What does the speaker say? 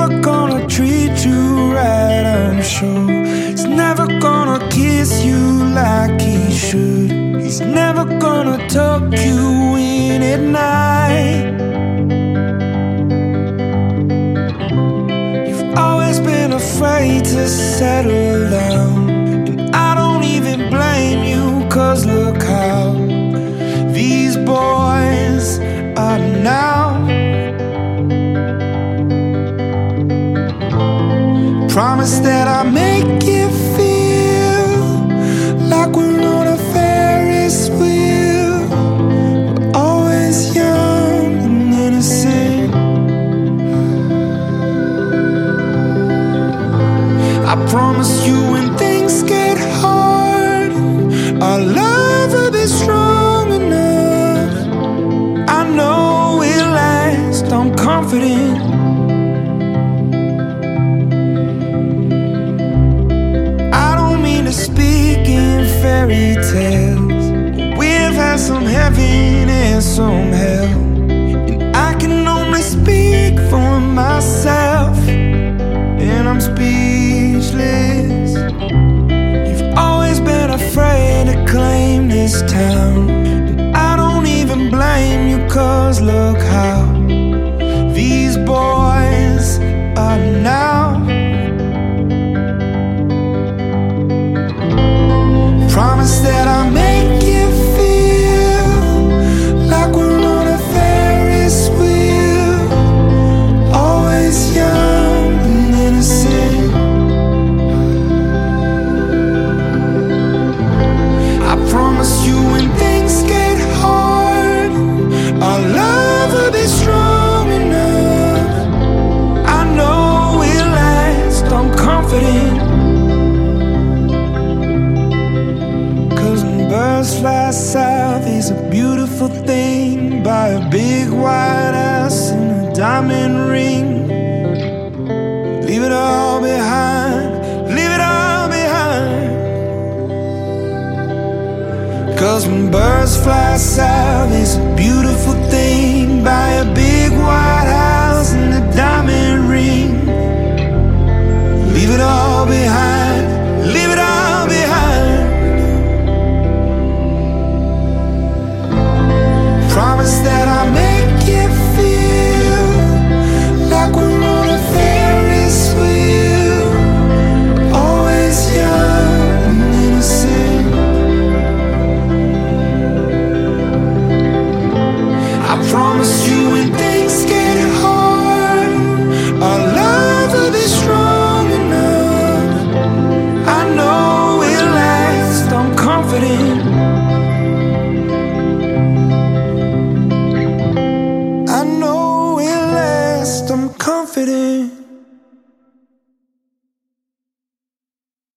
never gonna treat you right, I'm sure. He's never gonna kiss you like he should. He's never gonna tuck you in at night. You've always been afraid to settle down. And I don't even blame you, cause look how these boys are now. Promise that I'll make you feel like we're on a Ferris wheel. We're always young and innocent. I promise you when things get hard, our love will be strong enough. I know it'll last, I'm confident. Myself. And I'm speechless. You've always been afraid to claim this town. And I don't even blame you, cause look how Cause when birds fly south, it's a beautiful thing. By a big white confident.